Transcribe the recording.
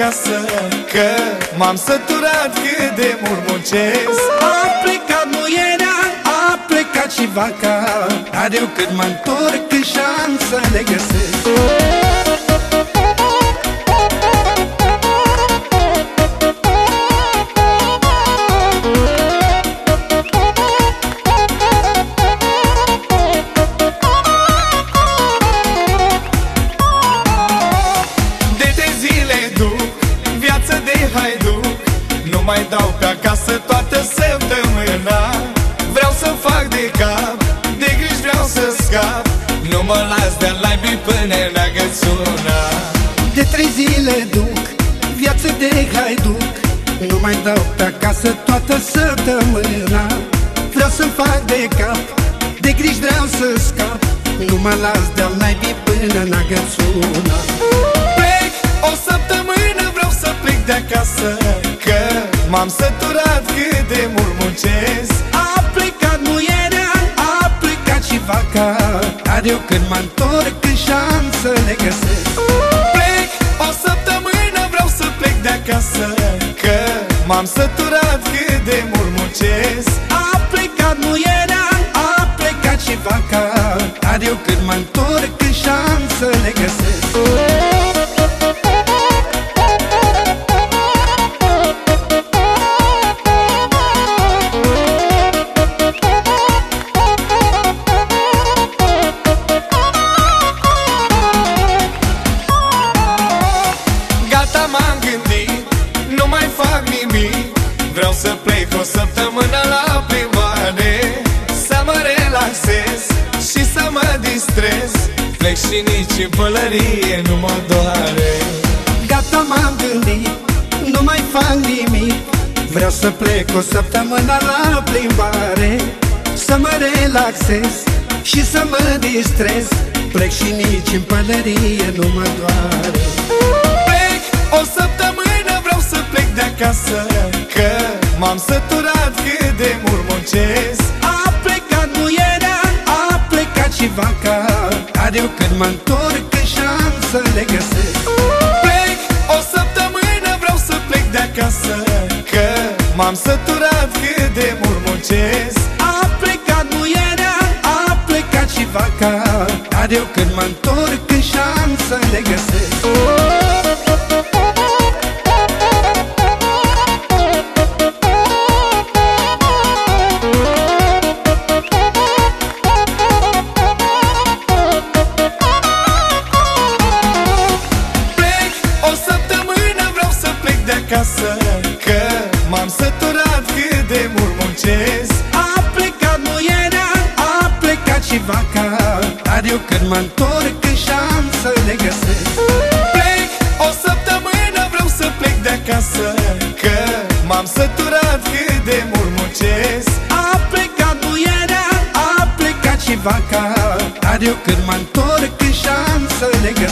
acasă Că m-am săturat cât de mult muncesc. A plecat muierea, a plecat și vaca Dar eu cât mă întorc când șansa le găsesc mai dau pe acasă toată săptămâna Vreau să fac de cap, de griji vreau să scap. Nu mă las de la până la gățuna De trei zile duc viață de haiduc Nu mai dau pe acasă toată săptămâna. Vreau să fac de cap, de griji vreau să scap. Nu mă las de-al naibii până la gățuna Plec o săptămână, vreau să plec de acasă. Că m-am săturat cât de mult muncesc. A plecat muierea, a plecat și vaca. Dar eu când mă întorc în șansă le găsesc. Plec o săptămână, vreau să plec de acasă. Că m-am săturat cât de mult muncesc. A plecat muierea, a plecat și vaca. Dar eu când mă întorc în șansă le găsesc Vreau să plec o săptămână la plimbare Să mă relaxez și să mă distrez. Plec și nici în pălărie nu mă doare. Gata m-am gândit, nu mai fac nimic. Vreau să plec o săptămână la plimbare Să mă relaxez și să mă distrez. Plec și nici în pălărie nu mă doare. Plec o săptămână, vreau să plec de acasă Că m-am săturat cât de mult muncesc. A plecat muierea, a plecat și vaca Dar eu când mă întorc în șansă le găsesc. Plec o săptămână, vreau să plec de acasă Că m-am săturat cât de mult muncesc. A plecat muierea, a plecat și vaca Dar eu când mă întorc în șansă le găsesc acasă Că m-am săturat cât de mult muncesc. A plecat muierea, a plecat și vaca Dar eu când mă întorc în șansă le găsesc. Plec o săptămână, vreau să plec de acasă Că m-am săturat cât de mult muncesc. A plecat muierea, a plecat și vaca Dar eu când mă întorc în șansă le găsesc